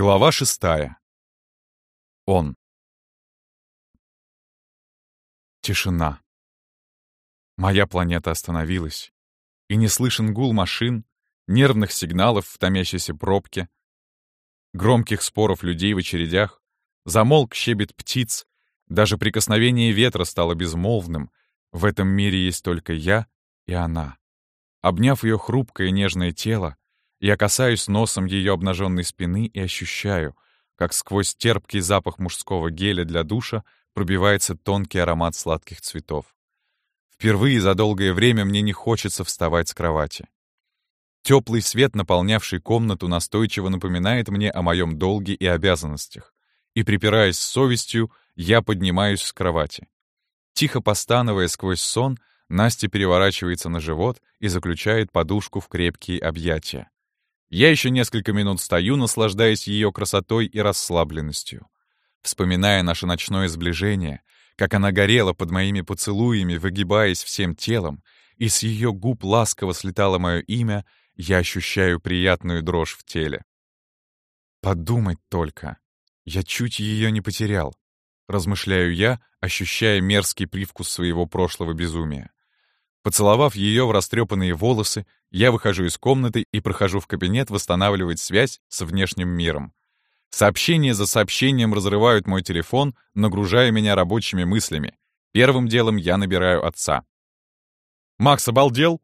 Глава шестая. Он. Тишина. Моя планета остановилась, и не слышен гул машин, нервных сигналов в томящейся пробке, громких споров людей в очередях, замолк щебет птиц, даже прикосновение ветра стало безмолвным. В этом мире есть только я и она. Обняв ее хрупкое нежное тело, я касаюсь носом ее обнаженной спины и ощущаю, как сквозь терпкий запах мужского геля для душа пробивается тонкий аромат сладких цветов. Впервые за долгое время мне не хочется вставать с кровати. Теплый свет, наполнявший комнату, настойчиво напоминает мне о моем долге и обязанностях. И, припираясь с совестью, я поднимаюсь с кровати. Тихо постановая сквозь сон, Настя переворачивается на живот и заключает подушку в крепкие объятия. Я еще несколько минут стою, наслаждаясь ее красотой и расслабленностью. Вспоминая наше ночное сближение, как она горела под моими поцелуями, выгибаясь всем телом, и с ее губ ласково слетало мое имя, я ощущаю приятную дрожь в теле. Подумать только. Я чуть ее не потерял. Размышляю я, ощущая мерзкий привкус своего прошлого безумия. Поцеловав ее в растрепанные волосы, я выхожу из комнаты и прохожу в кабинет восстанавливать связь с внешним миром. Сообщения за сообщением разрывают мой телефон, нагружая меня рабочими мыслями. Первым делом я набираю отца. «Макс обалдел?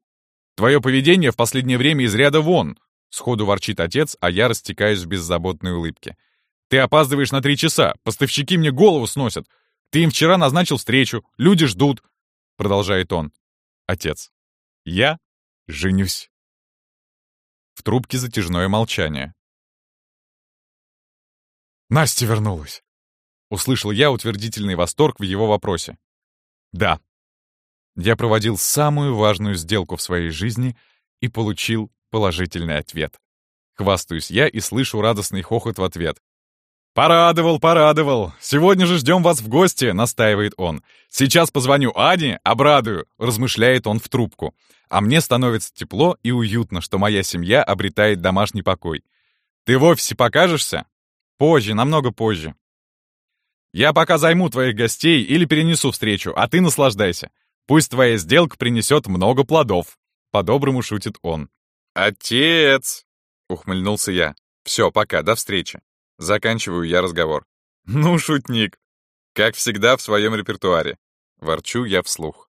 Твое поведение в последнее время из ряда вон!» Сходу ворчит отец, а я растекаюсь в беззаботной улыбке. «Ты опаздываешь на три часа, поставщики мне голову сносят. Ты им вчера назначил встречу, люди ждут!» Продолжает он. Отец. «Я женюсь». В трубке затяжное молчание. «Настя вернулась!» Услышал я утвердительный восторг в его вопросе. «Да». Я проводил самую важную сделку в своей жизни и получил положительный ответ. Хвастаюсь я и слышу радостный хохот в ответ. «Порадовал, порадовал! Сегодня же ждем вас в гости!» — настаивает он. «Сейчас позвоню Ане, обрадую!» — размышляет он в трубку. А мне становится тепло и уютно, что моя семья обретает домашний покой. «Ты в офисе покажешься?» «Позже, намного позже». «Я пока займу твоих гостей или перенесу встречу, а ты наслаждайся. Пусть твоя сделка принесет много плодов!» По-доброму шутит он. «Отец!» — ухмыльнулся я. «Все, пока, до встречи!» Заканчиваю я разговор. «Ну, шутник!» Как всегда в своем репертуаре. Ворчу я вслух.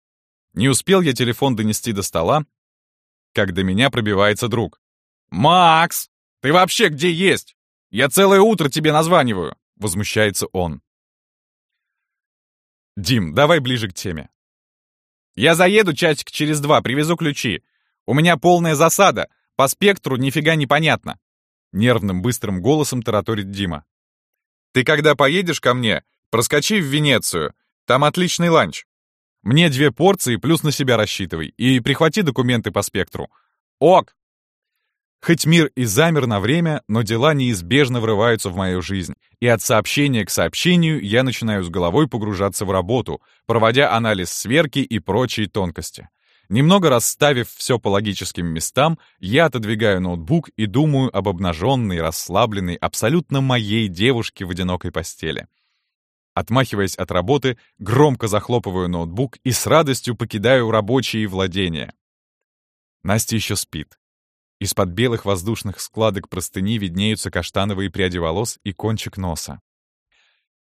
Не успел я телефон донести до стола, как до меня пробивается друг. «Макс! Ты вообще где есть? Я целое утро тебе названиваю!» Возмущается он. «Дим, давай ближе к теме». «Я заеду часик через два, привезу ключи. У меня полная засада, по спектру нифига не понятно. Нервным быстрым голосом тараторит Дима. «Ты когда поедешь ко мне, проскочи в Венецию. Там отличный ланч. Мне две порции плюс на себя рассчитывай. И прихвати документы по спектру. Ок!» Хоть мир и замер на время, но дела неизбежно врываются в мою жизнь, и от сообщения к сообщению я начинаю с головой погружаться в работу, проводя анализ сверки и прочие тонкости. Немного расставив все по логическим местам, я отодвигаю ноутбук и думаю об обнаженной, расслабленной, абсолютно моей девушке в одинокой постели. Отмахиваясь от работы, громко захлопываю ноутбук и с радостью покидаю рабочие владения. Настя еще спит. Из-под белых воздушных складок простыни виднеются каштановые пряди волос и кончик носа.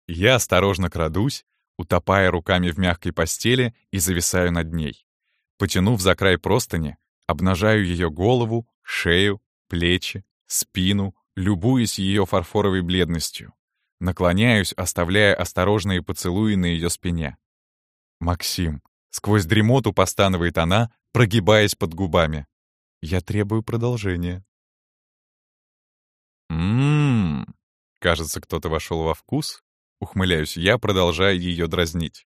Я осторожно крадусь, утопая руками в мягкой постели и зависаю над ней. Потянув за край простыни, обнажаю ее голову, шею, плечи, спину, любуясь ее фарфоровой бледностью. Наклоняюсь, оставляя осторожные поцелуи на ее спине. «Максим!» — сквозь дремоту постанывает она, прогибаясь под губами. «Я требую продолжения». «Ммм...» Кажется, кто-то вошел во вкус. Ухмыляюсь я, продолжая ее дразнить.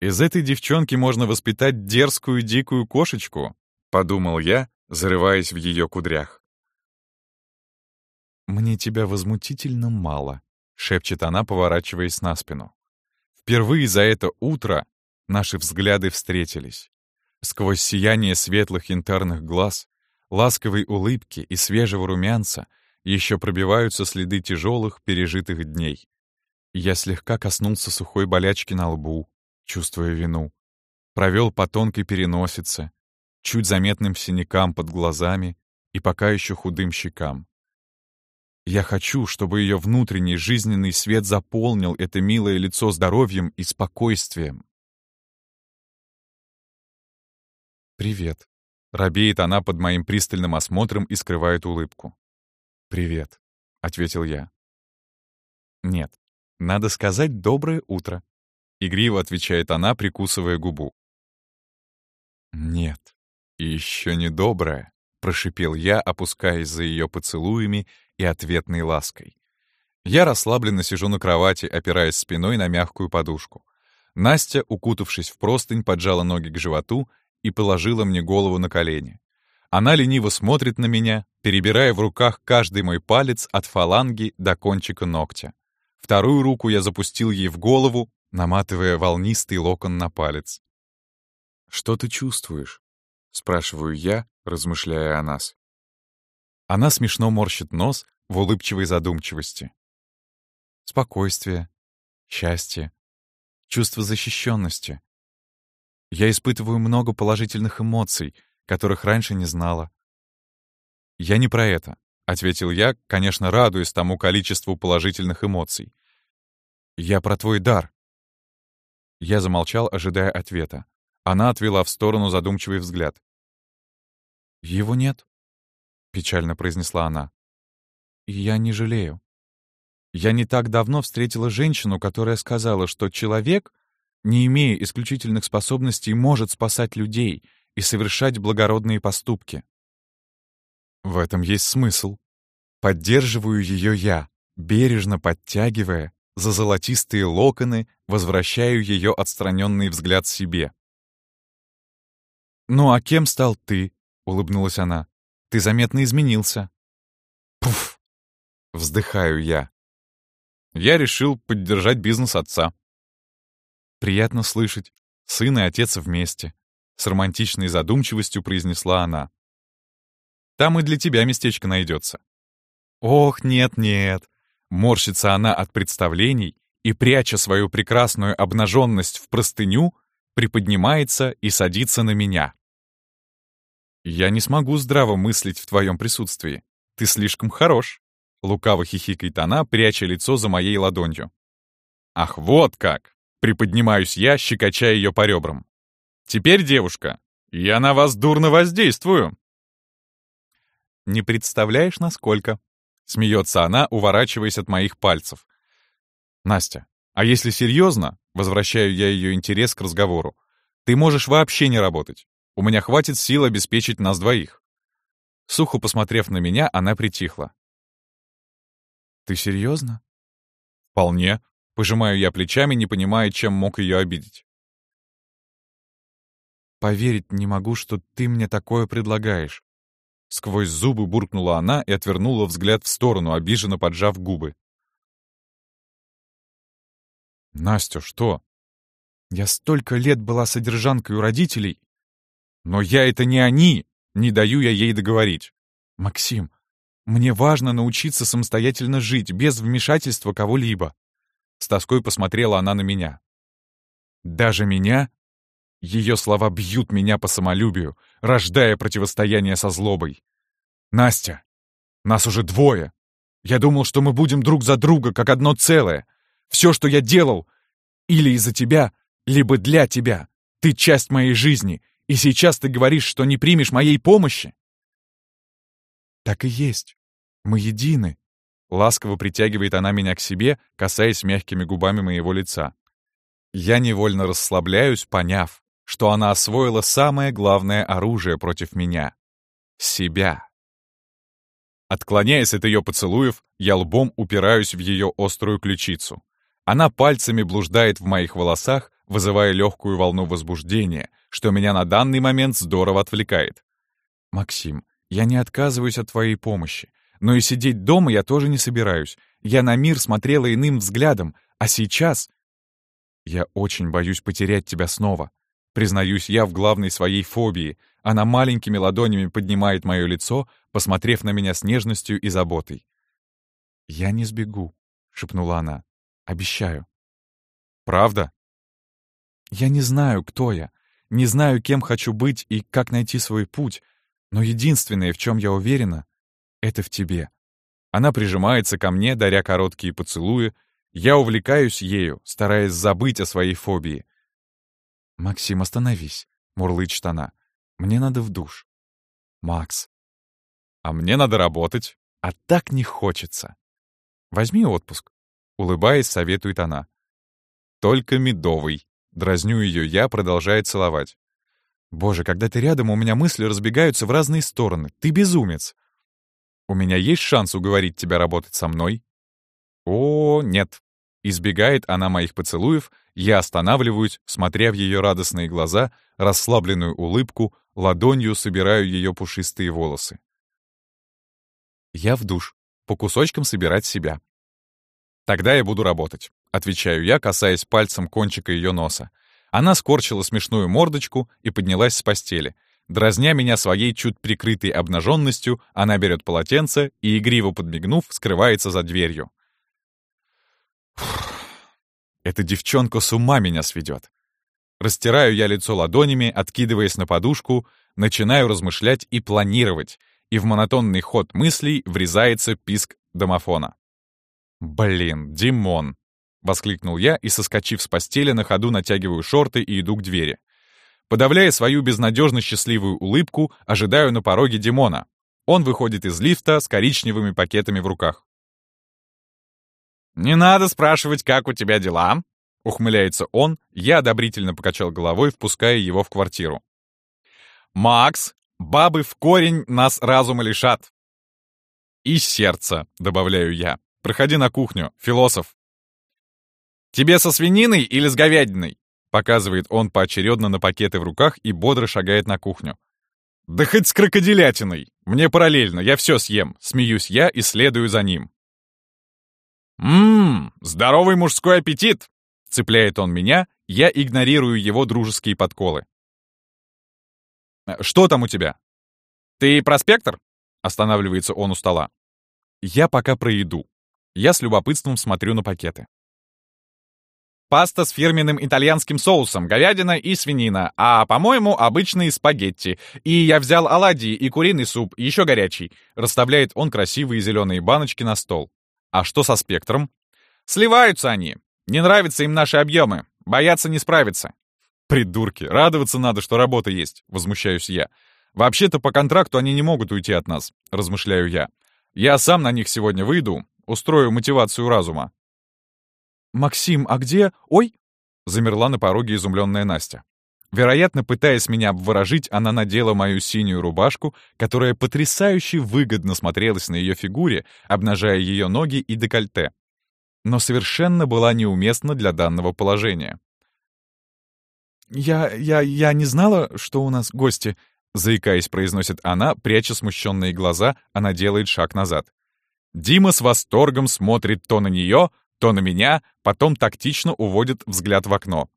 Из этой девчонки можно воспитать дерзкую дикую кошечку, подумал я, зарываясь в ее кудрях. «Мне тебя возмутительно мало», — шепчет она, поворачиваясь на спину. Впервые за это утро наши взгляды встретились. Сквозь сияние светлых янтарных глаз, ласковой улыбки и свежего румянца еще пробиваются следы тяжелых, пережитых дней. Я слегка коснулся сухой болячки на лбу, чувствуя вину. Провел по тонкой переносице, чуть заметным синякам под глазами и пока еще худым щекам. Я хочу, чтобы ее внутренний жизненный свет заполнил это милое лицо здоровьем и спокойствием. «Привет», — робеет она под моим пристальным осмотром и скрывает улыбку. «Привет», — ответил я. «Нет, надо сказать «доброе утро», — игриво отвечает она, прикусывая губу. «Нет, еще не доброе», — прошипел я, опускаясь за ее поцелуями и ответной лаской. Я расслабленно сижу на кровати, опираясь спиной на мягкую подушку. Настя, укутавшись в простынь, поджала ноги к животу и положила мне голову на колени. Она лениво смотрит на меня, перебирая в руках каждый мой палец от фаланги до кончика ногтя. Вторую руку я запустил ей в голову, наматывая волнистый локон на палец. «Что ты чувствуешь?» — спрашиваю я, размышляя о нас. Она смешно морщит нос в улыбчивой задумчивости. Спокойствие, счастье, чувство защищенности. Я испытываю много положительных эмоций, которых раньше не знала. Я не про это. — ответил я, конечно, радуясь тому количеству положительных эмоций. «Я про твой дар». Я замолчал, ожидая ответа. Она отвела в сторону задумчивый взгляд. «Его нет», — печально произнесла она. «И я не жалею. Я не так давно встретила женщину, которая сказала, что человек, не имея исключительных способностей, может спасать людей и совершать благородные поступки. В этом есть смысл. Поддерживаю ее я, бережно подтягивая, за золотистые локоны возвращаю ее отстраненный взгляд себе. «Ну а кем стал ты?» — улыбнулась она. «Ты заметно изменился». «Пуф!» — вздыхаю я. Я решил поддержать бизнес отца. «Приятно слышать. Сын и отец вместе», — с романтичной задумчивостью произнесла она. Там и для тебя местечко найдется. Ох, нет-нет. Морщится она от представлений и, пряча свою прекрасную обнаженность в простыню, приподнимается и садится на меня. «Я не смогу здраво мыслить в твоем присутствии. Ты слишком хорош», — лукаво хихикает она, пряча лицо за моей ладонью. «Ах, вот как!» — приподнимаюсь я, щекоча ее по ребрам. «Теперь, девушка, я на вас дурно воздействую. Не представляешь, насколько. Смеется она, уворачиваясь от моих пальцев. Настя, а если серьезно, возвращаю я ее интерес к разговору, ты можешь вообще не работать. У меня хватит сил обеспечить нас двоих. Сухо посмотрев на меня, она притихла. «Ты серьезно?» «Вполне», — пожимаю я плечами, не понимая, чем мог ее обидеть. «Поверить не могу, что ты мне такое предлагаешь. Сквозь зубы буркнула она и отвернула взгляд в сторону, обиженно поджав губы. «Настя, что?» «Я столько лет была содержанкой у родителей, но я это не они, не даю я ей договорить. Максим, мне важно научиться самостоятельно жить, без вмешательства кого-либо». С тоской посмотрела она на меня. «Даже меня?» Ее слова бьют меня по самолюбию, рождая противостояние со злобой. «Настя, нас уже двое. Я думал, что мы будем друг за друга, как одно целое. Все, что я делал, или из-за тебя, либо для тебя. Ты часть моей жизни, и сейчас ты говоришь, что не примешь моей помощи?» «Так и есть. Мы едины», — ласково притягивает она меня к себе, касаясь мягкими губами моего лица. Я невольно расслабляюсь, поняв, что она освоила самое главное оружие против меня — себя. Отклоняясь от ее поцелуев, я лбом упираюсь в ее острую ключицу. Она пальцами блуждает в моих волосах, вызывая легкую волну возбуждения, что меня на данный момент здорово отвлекает. «Максим, я не отказываюсь от твоей помощи, но и сидеть дома я тоже не собираюсь. Я на мир смотрела иным взглядом, а сейчас...» «Я очень боюсь потерять тебя снова. Признаюсь я в главной своей фобии. Она маленькими ладонями поднимает мое лицо, посмотрев на меня с нежностью и заботой. «Я не сбегу», — шепнула она. «Обещаю». «Правда?» «Я не знаю, кто я, не знаю, кем хочу быть и как найти свой путь, но единственное, в чем я уверена, — это в тебе». Она прижимается ко мне, даря короткие поцелуи. Я увлекаюсь ею, стараясь забыть о своей фобии. «Максим, остановись», — мурлычет она. «Мне надо в душ». «Макс». «А мне надо работать, а так не хочется». «Возьми отпуск», — улыбаясь, советует она. «Только медовый». Дразню ее я, продолжая целовать. «Боже, когда ты рядом, у меня мысли разбегаются в разные стороны. Ты безумец!» «У меня есть шанс уговорить тебя работать со мной?» «О, нет». Избегает она моих поцелуев, я останавливаюсь, смотря в ее радостные глаза, расслабленную улыбку, ладонью собираю ее пушистые волосы. Я в душ, по кусочкам собирать себя. Тогда я буду работать. Отвечаю я, касаясь пальцем кончика ее носа. Она скорчила смешную мордочку и поднялась с постели. Дразня меня своей чуть прикрытой обнаженностью, она берет полотенце и, игриво подмигнув, скрывается за дверью. Эта девчонка с ума меня сведет. Растираю я лицо ладонями, откидываясь на подушку, начинаю размышлять и планировать, и в монотонный ход мыслей врезается писк домофона. «Блин, Димон!» — воскликнул я и, соскочив с постели, на ходу натягиваю шорты и иду к двери. Подавляя свою безнадежно счастливую улыбку, ожидаю на пороге Димона. Он выходит из лифта с коричневыми пакетами в руках. «Не надо спрашивать, как у тебя дела», — ухмыляется он, я одобрительно покачал головой, впуская его в квартиру. «Макс, бабы в корень нас разума лишат». «И сердце», — добавляю я. Проходи на кухню, философ». «Тебе со свининой или с говядиной?» Показывает он поочередно на пакеты в руках и бодро шагает на кухню. «Да хоть с крокодилятиной! Мне параллельно, я все съем!» Смеюсь я и следую за ним. «Ммм, здоровый мужской аппетит!» Цепляет он меня, я игнорирую его дружеские подколы. «Что там у тебя?» «Ты проспектор?» Останавливается он у стола. «Я пока про еду. Я с любопытством смотрю на пакеты. Паста с фирменным итальянским соусом, говядина и свинина, а, по-моему, обычные спагетти. И я взял оладьи и куриный суп, еще горячий. Расставляет он красивые зеленые баночки на стол. А что со спектром? Сливаются они. Не нравятся им наши объемы. Боятся не справиться. Придурки, радоваться надо, что работа есть, возмущаюсь я. Вообще-то по контракту они не могут уйти от нас, размышляю я. Я сам на них сегодня выйду, Устрою мотивацию разума». «Максим, а где... Ой!» — замерла на пороге изумленная Настя. Вероятно, пытаясь меня обворожить, она надела мою синюю рубашку, которая потрясающе выгодно смотрелась на ее фигуре, обнажая ее ноги и декольте. Но совершенно была неуместна для данного положения. «Я... я... я не знала, что у нас гости», — заикаясь, произносит она, пряча смущенные глаза, она делает шаг назад. Дима с восторгом смотрит то на нее, то на меня, потом тактично уводит взгляд в окно.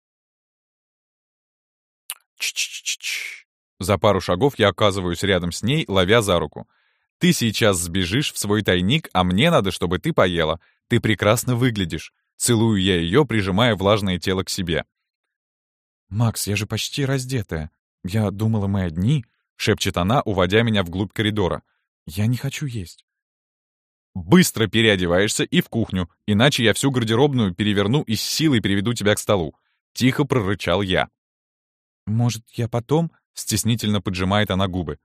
Ч-ч-ч-ч. За пару шагов я оказываюсь рядом с ней, ловя за руку. Ты сейчас сбежишь в свой тайник, а мне надо, чтобы ты поела. Ты прекрасно выглядишь. Целую я ее, прижимая влажное тело к себе. «Макс, я же почти раздетая. Я думала, мы одни», — шепчет она, уводя меня вглубь коридора. «Я не хочу есть». Быстро переодеваешься и в кухню, иначе я всю гардеробную переверну и с силой переведу тебя к столу. Тихо прорычал я. «Может, я потом?» — стеснительно поджимает она губы.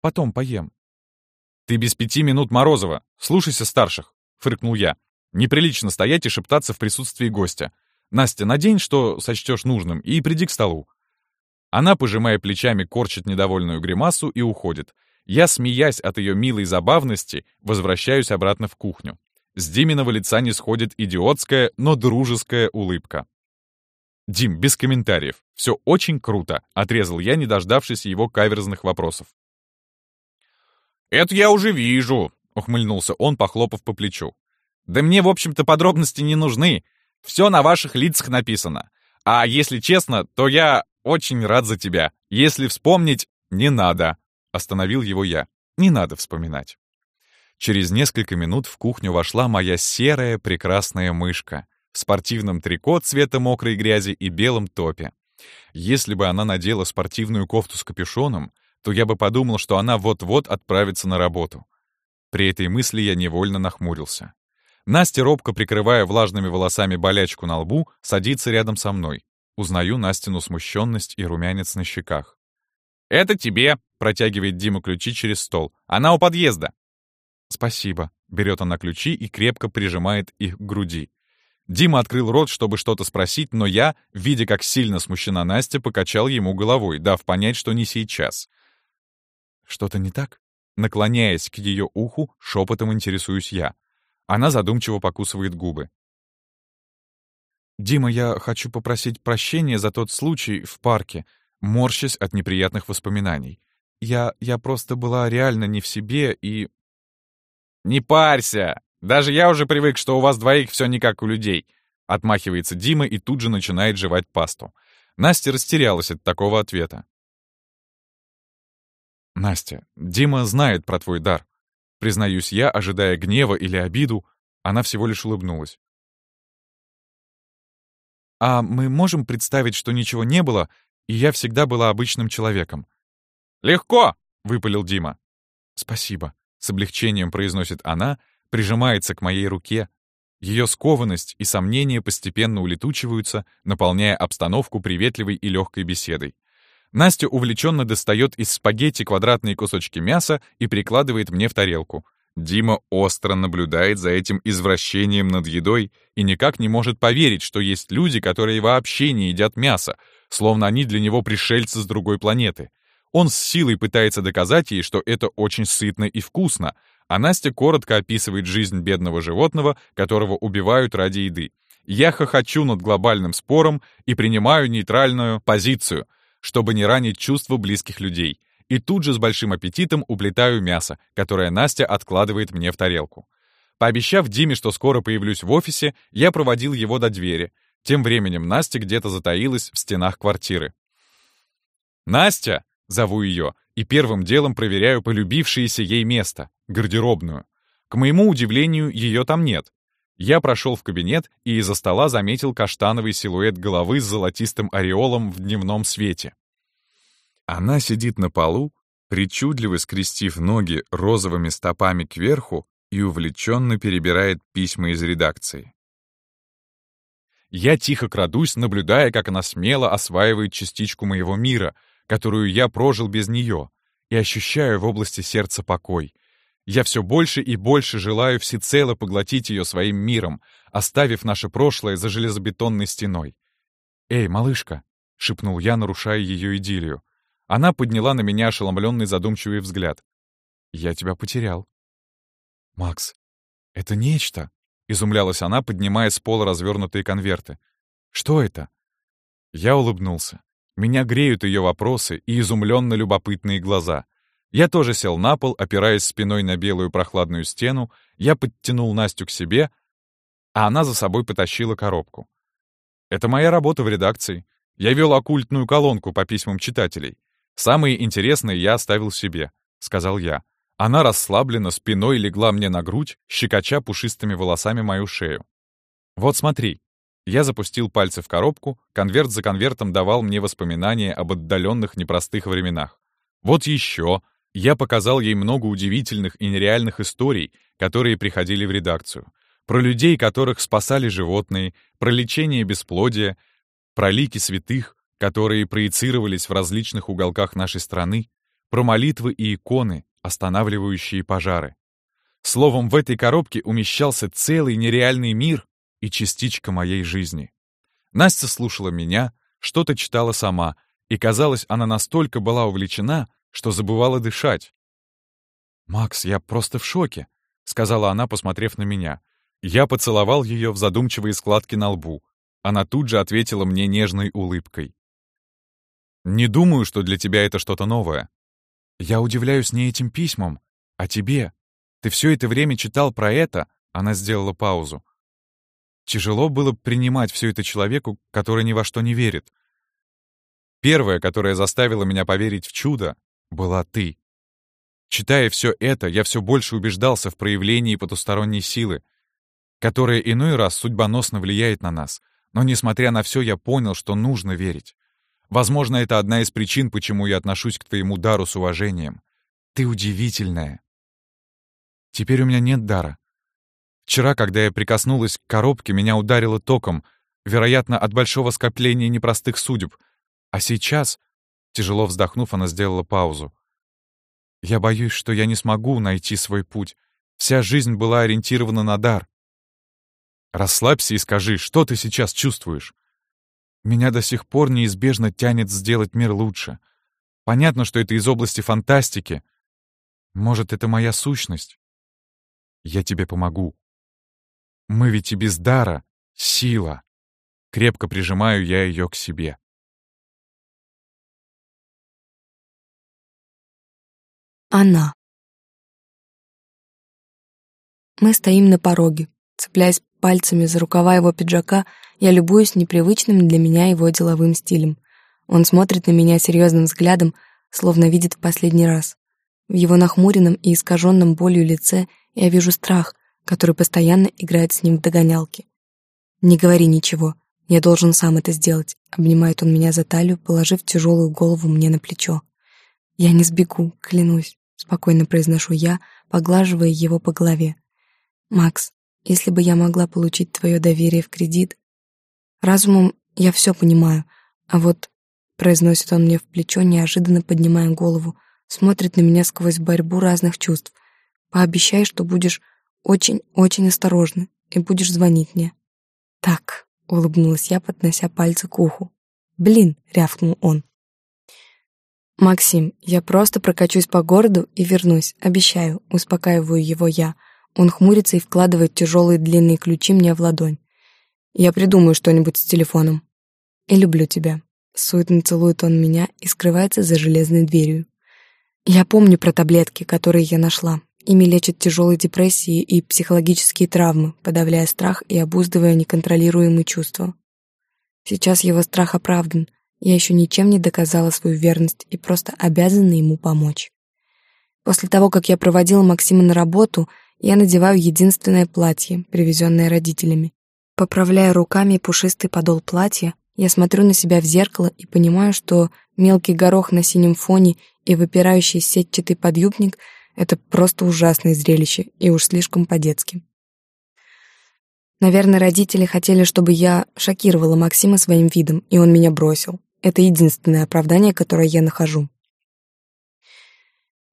«Потом поем». «Ты без пяти минут Морозова. Слушайся старших», — фыркнул я. «Неприлично стоять и шептаться в присутствии гостя. Настя, надень, что сочтешь нужным, и приди к столу». Она, пожимая плечами, корчит недовольную гримасу и уходит. Я, смеясь от ее милой забавности, возвращаюсь обратно в кухню. С Диминого лица не сходит идиотская, но дружеская улыбка. «Дим, без комментариев. Все очень круто», — отрезал я, не дождавшись его каверзных вопросов. «Это я уже вижу», — ухмыльнулся он, похлопав по плечу. «Да мне, в общем-то, подробности не нужны. Все на ваших лицах написано. А если честно, то я очень рад за тебя. Если вспомнить, не надо. Остановил его я. Не надо вспоминать. Через несколько минут в кухню вошла моя серая прекрасная мышка в спортивном трико цвета мокрой грязи и белом топе. Если бы она надела спортивную кофту с капюшоном, то я бы подумал, что она вот-вот отправится на работу. При этой мысли я невольно нахмурился. Настя, робко прикрывая влажными волосами болячку на лбу, садится рядом со мной. Узнаю Настину смущенность и румянец на щеках. «Это тебе!» — протягивает Дима ключи через стол. «Она у подъезда!» «Спасибо», — берет она ключи и крепко прижимает их к груди. Дима открыл рот, чтобы что-то спросить, но я, видя, как сильно смущена Настя, покачал ему головой, дав понять, что не сейчас. «Что-то не так?» Наклоняясь к ее уху, шепотом интересуюсь я. Она задумчиво покусывает губы. «Дима, я хочу попросить прощения за тот случай в парке, морщась от неприятных воспоминаний. Я... я просто была реально не в себе и...» «Не парься! Даже я уже привык, что у вас двоих все не как у людей!» Отмахивается Дима и тут же начинает жевать пасту. Настя растерялась от такого ответа. «Настя, Дима знает про твой дар. Признаюсь я, ожидая гнева или обиду, она всего лишь улыбнулась. «А мы можем представить, что ничего не было, и я всегда была обычным человеком?» «Легко!» — выпалил Дима. «Спасибо», — с облегчением произносит она, прижимается к моей руке. Ее скованность и сомнения постепенно улетучиваются, наполняя обстановку приветливой и легкой беседой. Настя увлеченно достает из спагетти квадратные кусочки мяса и прикладывает мне в тарелку. Дима остро наблюдает за этим извращением над едой и никак не может поверить, что есть люди, которые вообще не едят мясо, словно они для него пришельцы с другой планеты. Он с силой пытается доказать ей, что это очень сытно и вкусно, а Настя коротко описывает жизнь бедного животного, которого убивают ради еды. Я хохочу над глобальным спором и принимаю нейтральную позицию — чтобы не ранить чувства близких людей. И тут же с большим аппетитом уплетаю мясо, которое Настя откладывает мне в тарелку. Пообещав Диме, что скоро появлюсь в офисе, я проводил его до двери. Тем временем Настя где-то затаилась в стенах квартиры. «Настя!» — зову ее, и первым делом проверяю полюбившееся ей место — гардеробную. К моему удивлению, ее там нет. Я прошел в кабинет и из-за стола заметил каштановый силуэт головы с золотистым ореолом в дневном свете. Она сидит на полу, причудливо скрестив ноги розовыми стопами кверху и увлеченно перебирает письма из редакции. Я тихо крадусь, наблюдая, как она смело осваивает частичку моего мира, которую я прожил без нее, и ощущаю в области сердца покой, я все больше и больше желаю всецело поглотить ее своим миром, оставив наше прошлое за железобетонной стеной. «Эй, малышка!» — шепнул я, нарушая ее идиллию. Она подняла на меня ошеломленный задумчивый взгляд. «Я тебя потерял». «Макс, это нечто!» — изумлялась она, поднимая с пола развернутые конверты. «Что это?» Я улыбнулся. Меня греют ее вопросы и изумленно любопытные глаза. Я тоже сел на пол, опираясь спиной на белую прохладную стену, я подтянул Настю к себе, а она за собой потащила коробку. Это моя работа в редакции. Я вел оккультную колонку по письмам читателей. Самые интересные я оставил себе, — сказал я. Она расслабленно спиной легла мне на грудь, щекоча пушистыми волосами мою шею. «Вот смотри». Я запустил пальцы в коробку, конверт за конвертом давал мне воспоминания об отдаленных непростых временах. Вот еще, я показал ей много удивительных и нереальных историй, которые приходили в редакцию. Про людей, которых спасали животные, про лечение бесплодия, про лики святых, которые проецировались в различных уголках нашей страны, про молитвы и иконы, останавливающие пожары. Словом, в этой коробке умещался целый нереальный мир и частичка моей жизни. Настя слушала меня, что-то читала сама, и, казалось, она настолько была увлечена, что забывала дышать. «Макс, я просто в шоке», — сказала она, посмотрев на меня. Я поцеловал ее в задумчивые складки на лбу. Она тут же ответила мне нежной улыбкой. «Не думаю, что для тебя это что-то новое. Я удивляюсь не этим письмам, а тебе. Ты все это время читал про это?» Она сделала паузу. Тяжело было принимать все это человеку, который ни во что не верит. Первое, которое заставило меня поверить в чудо, была ты. Читая все это, я все больше убеждался в проявлении потусторонней силы, которая иной раз судьбоносно влияет на нас. Но, несмотря на все, я понял, что нужно верить. Возможно, это одна из причин, почему я отношусь к твоему дару с уважением. Ты удивительная. Теперь у меня нет дара. Вчера, когда я прикоснулась к коробке, меня ударило током, вероятно, от большого скопления непростых судеб. А сейчас, тяжело вздохнув, она сделала паузу. Я боюсь, что я не смогу найти свой путь. Вся жизнь была ориентирована на дар. Расслабься и скажи, что ты сейчас чувствуешь? Меня до сих пор неизбежно тянет сделать мир лучше. Понятно, что это из области фантастики. Может, это моя сущность? Я тебе помогу. Мы ведь и без дара — сила. Крепко прижимаю я ее к себе. Она. Мы стоим на пороге. Цепляясь пальцами за рукава его пиджака, я любуюсь непривычным для меня его деловым стилем. Он смотрит на меня серьезным взглядом, словно видит в последний раз. В его нахмуренном и искаженном болью лице я вижу страх, который постоянно играет с ним в догонялки. «Не говори ничего, я должен сам это сделать», — обнимает он меня за талию, положив тяжелую голову мне на плечо. «Я не сбегу, клянусь», — спокойно произношу я, поглаживая его по голове. «Макс, если бы я могла получить твое доверие в кредит...» «Разумом я все понимаю, а вот...» — произносит он мне в плечо, неожиданно поднимая голову, смотрит на меня сквозь борьбу разных чувств. «Пообещай, что будешь очень-очень осторожна и будешь звонить мне». «Так», — улыбнулась я, поднося пальцы к уху. «Блин», — рявкнул он. «Максим, я просто прокачусь по городу и вернусь, обещаю», — успокаиваю его я. Он хмурится и вкладывает тяжелые длинные ключи мне в ладонь. «Я придумаю что-нибудь с телефоном». «И люблю тебя». Суетно целует он меня и скрывается за железной дверью. Я помню про таблетки, которые я нашла. Ими лечат тяжелые депрессии и психологические травмы, подавляя страх и обуздывая неконтролируемые чувства. Сейчас его страх оправдан. Я еще ничем не доказала свою верность и просто обязана ему помочь. После того, как я проводила Максима на работу, я надеваю единственное платье, привезенное родителями. Поправляя руками пушистый подол платья, я смотрю на себя в зеркало и понимаю, что мелкий горох на синем фоне и выпирающий сетчатый подъюбник — это просто ужасное зрелище и уж слишком по-детски. Наверное, родители хотели, чтобы я шокировала Максима своим видом, и он меня бросил. Это единственное оправдание, которое я нахожу.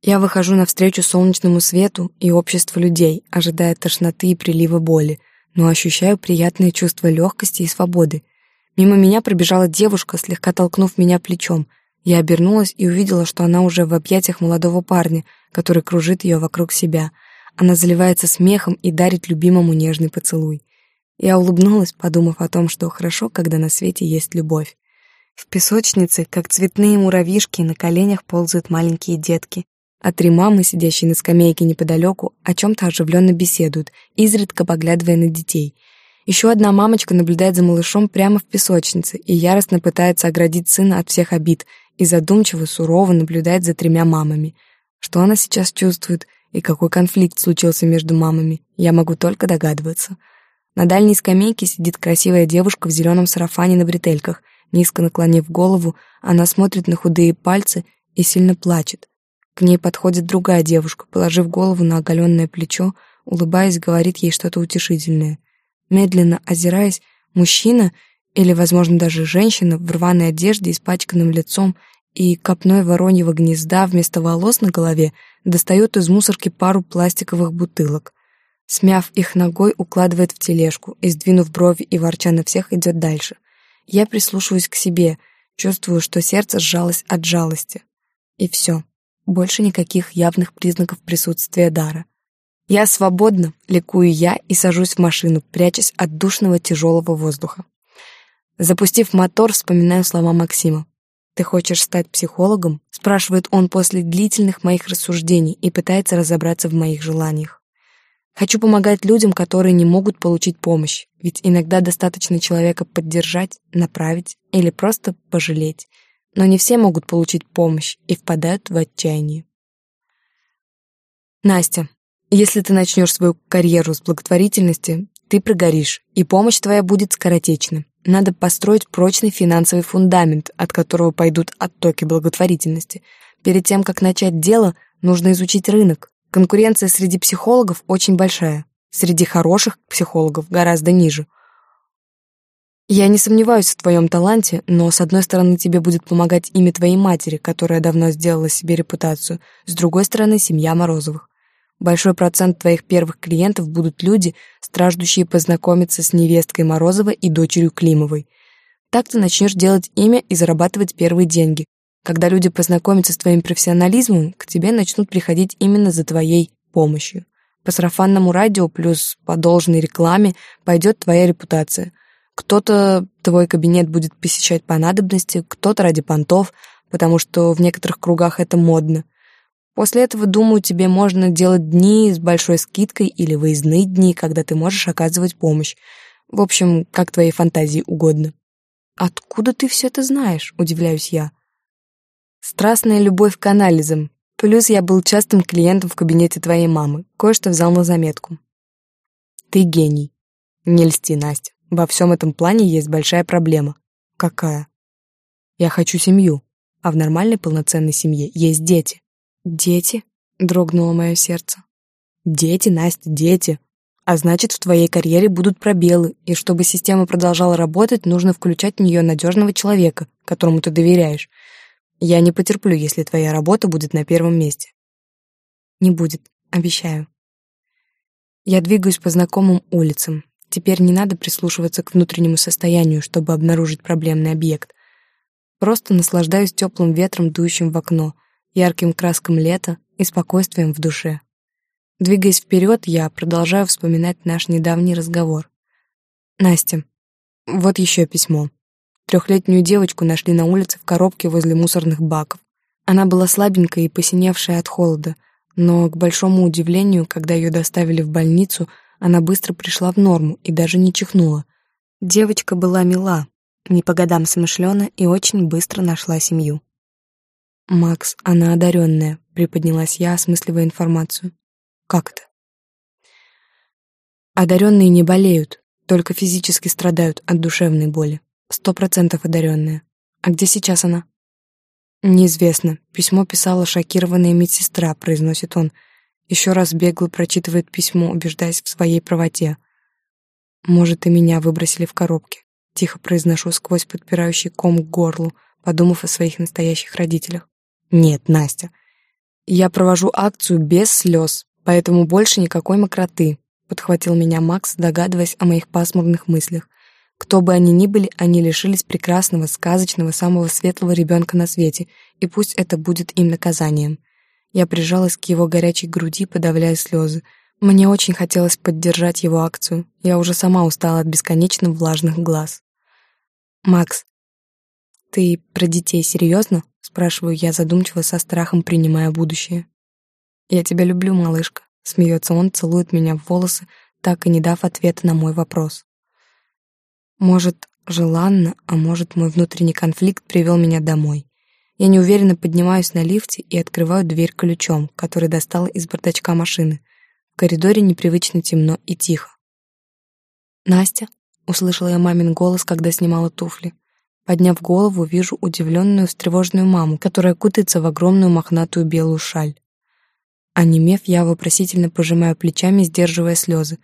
Я выхожу навстречу солнечному свету и обществу людей, ожидая тошноты и прилива боли, но ощущаю приятное чувство легкости и свободы. Мимо меня пробежала девушка, слегка толкнув меня плечом — я обернулась и увидела, что она уже в объятиях молодого парня, который кружит ее вокруг себя. Она заливается смехом и дарит любимому нежный поцелуй. Я улыбнулась, подумав о том, что хорошо, когда на свете есть любовь. В песочнице, как цветные муравьишки, на коленях ползают маленькие детки, а три мамы, сидящие на скамейке неподалеку, о чем-то оживленно беседуют, изредка поглядывая на детей. Еще одна мамочка наблюдает за малышом прямо в песочнице и яростно пытается оградить сына от всех обид, и задумчиво, сурово наблюдает за тремя мамами. Что она сейчас чувствует и какой конфликт случился между мамами, я могу только догадываться. На дальней скамейке сидит красивая девушка в зеленом сарафане на бретельках. Низко наклонив голову, она смотрит на худые пальцы и сильно плачет. К ней подходит другая девушка, положив голову на оголенное плечо, улыбаясь, говорит ей что-то утешительное. Медленно озираясь, мужчина или, возможно, даже женщина в рваной одежде, испачканным лицом и копной вороньего гнезда вместо волос на голове достает из мусорки пару пластиковых бутылок. Смяв их ногой, укладывает в тележку и, сдвинув брови и ворча на всех, идет дальше. Я прислушиваюсь к себе, чувствую, что сердце сжалось от жалости. И все. Больше никаких явных признаков присутствия дара. Я свободна, ликую я и сажусь в машину, прячась от душного тяжелого воздуха. Запустив мотор, вспоминаю слова Максима. «Ты хочешь стать психологом?» — спрашивает он после длительных моих рассуждений и пытается разобраться в моих желаниях. Хочу помогать людям, которые не могут получить помощь, ведь иногда достаточно человека поддержать, направить или просто пожалеть. Но не все могут получить помощь и впадают в отчаяние. Настя, если ты начнешь свою карьеру с благотворительности, ты прогоришь, и помощь твоя будет скоротечна. Надо построить прочный финансовый фундамент, от которого пойдут оттоки благотворительности. Перед тем, как начать дело, нужно изучить рынок. Конкуренция среди психологов очень большая. Среди хороших психологов гораздо ниже. Я не сомневаюсь в твоем таланте, но, с одной стороны, тебе будет помогать имя твоей матери, которая давно сделала себе репутацию, с другой стороны, семья Морозовых. Большой процент твоих первых клиентов будут люди, страждущие познакомиться с невесткой Морозова и дочерью Климовой. Так ты начнешь делать имя и зарабатывать первые деньги. Когда люди познакомятся с твоим профессионализмом, к тебе начнут приходить именно за твоей помощью. По сарафанному радио плюс по должной рекламе пойдет твоя репутация. Кто-то твой кабинет будет посещать по надобности, кто-то ради понтов, потому что в некоторых кругах это модно. После этого, думаю, тебе можно делать дни с большой скидкой или выездные дни, когда ты можешь оказывать помощь. В общем, как твоей фантазии угодно. Откуда ты все это знаешь? Удивляюсь я. Страстная любовь к анализам. Плюс я был частым клиентом в кабинете твоей мамы. Кое-что взял на заметку. Ты гений. Не льсти, Настя. Во всем этом плане есть большая проблема. Какая? Я хочу семью, а в нормальной полноценной семье есть дети. «Дети?» — дрогнуло мое сердце. «Дети, Настя, дети. А значит, в твоей карьере будут пробелы, и чтобы система продолжала работать, нужно включать в нее надежного человека, которому ты доверяешь. Я не потерплю, если твоя работа будет на первом месте». «Не будет, обещаю». Я двигаюсь по знакомым улицам. Теперь не надо прислушиваться к внутреннему состоянию, чтобы обнаружить проблемный объект. Просто наслаждаюсь теплым ветром, дующим в окно — ярким краскам лета и спокойствием в душе. Двигаясь вперед, я продолжаю вспоминать наш недавний разговор. Настя, вот еще письмо. Трехлетнюю девочку нашли на улице в коробке возле мусорных баков. Она была слабенькая и посиневшая от холода, но, к большому удивлению, когда ее доставили в больницу, она быстро пришла в норму и даже не чихнула. Девочка была мила, не по годам смышлена и очень быстро нашла семью. «Макс, она одаренная», — приподнялась я, осмысливая информацию. «Как это?» «Одаренные не болеют, только физически страдают от душевной боли. Сто процентов одаренная. А где сейчас она?» «Неизвестно. Письмо писала шокированная медсестра», — произносит он. Еще раз бегло прочитывает письмо, убеждаясь в своей правоте. «Может, и меня выбросили в коробке», — тихо произношу сквозь подпирающий ком к горлу, подумав о своих настоящих родителях. Нет, Настя. Я провожу акцию без слез, поэтому больше никакой мокроты, подхватил меня Макс, догадываясь о моих пасмурных мыслях. Кто бы они ни были, они лишились прекрасного, сказочного, самого светлого ребенка на свете, и пусть это будет им наказанием. Я прижалась к его горячей груди, подавляя слезы. Мне очень хотелось поддержать его акцию. Я уже сама устала от бесконечно влажных глаз. «Макс, ты про детей серьезно?» Спрашиваю я задумчиво со страхом, принимая будущее. «Я тебя люблю, малышка», — смеется он, целует меня в волосы, так и не дав ответа на мой вопрос. Может, желанно, а может, мой внутренний конфликт привел меня домой. Я неуверенно поднимаюсь на лифте и открываю дверь ключом, который достала из бардачка машины. В коридоре непривычно темно и тихо. «Настя?» — услышала я мамин голос, когда снимала туфли. Подняв голову, вижу удивленную, встревоженную маму, которая кутается в огромную мохнатую белую шаль. Онемев, я вопросительно пожимаю плечами, сдерживая слезы.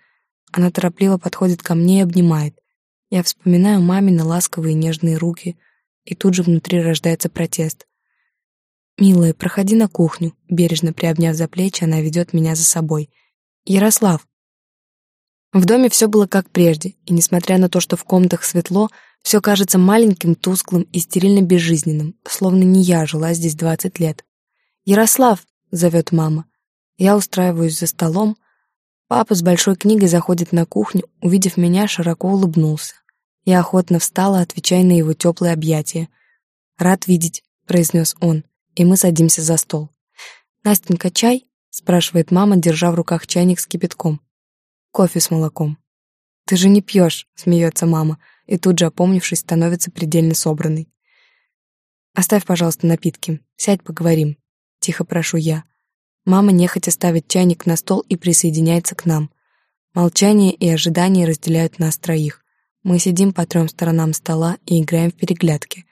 Она торопливо подходит ко мне и обнимает. Я вспоминаю мамины ласковые нежные руки, и тут же внутри рождается протест. «Милая, проходи на кухню», — бережно приобняв за плечи, она ведет меня за собой. «Ярослав». В доме все было как прежде, и несмотря на то, что в комнатах светло, все кажется маленьким, тусклым и стерильно безжизненным, словно не я жила здесь двадцать лет. «Ярослав!» — зовет мама. Я устраиваюсь за столом. Папа с большой книгой заходит на кухню, увидев меня, широко улыбнулся. Я охотно встала, отвечая на его теплые объятия. «Рад видеть», — произнес он, и мы садимся за стол. «Настенька, чай?» — спрашивает мама, держа в руках чайник с кипятком. «Кофе с молоком». «Ты же не пьешь», — смеется мама и тут же, опомнившись, становится предельно собранной. «Оставь, пожалуйста, напитки. Сядь, поговорим». Тихо прошу я. Мама нехотя ставит чайник на стол и присоединяется к нам. Молчание и ожидание разделяют нас троих. Мы сидим по трем сторонам стола и играем в переглядки.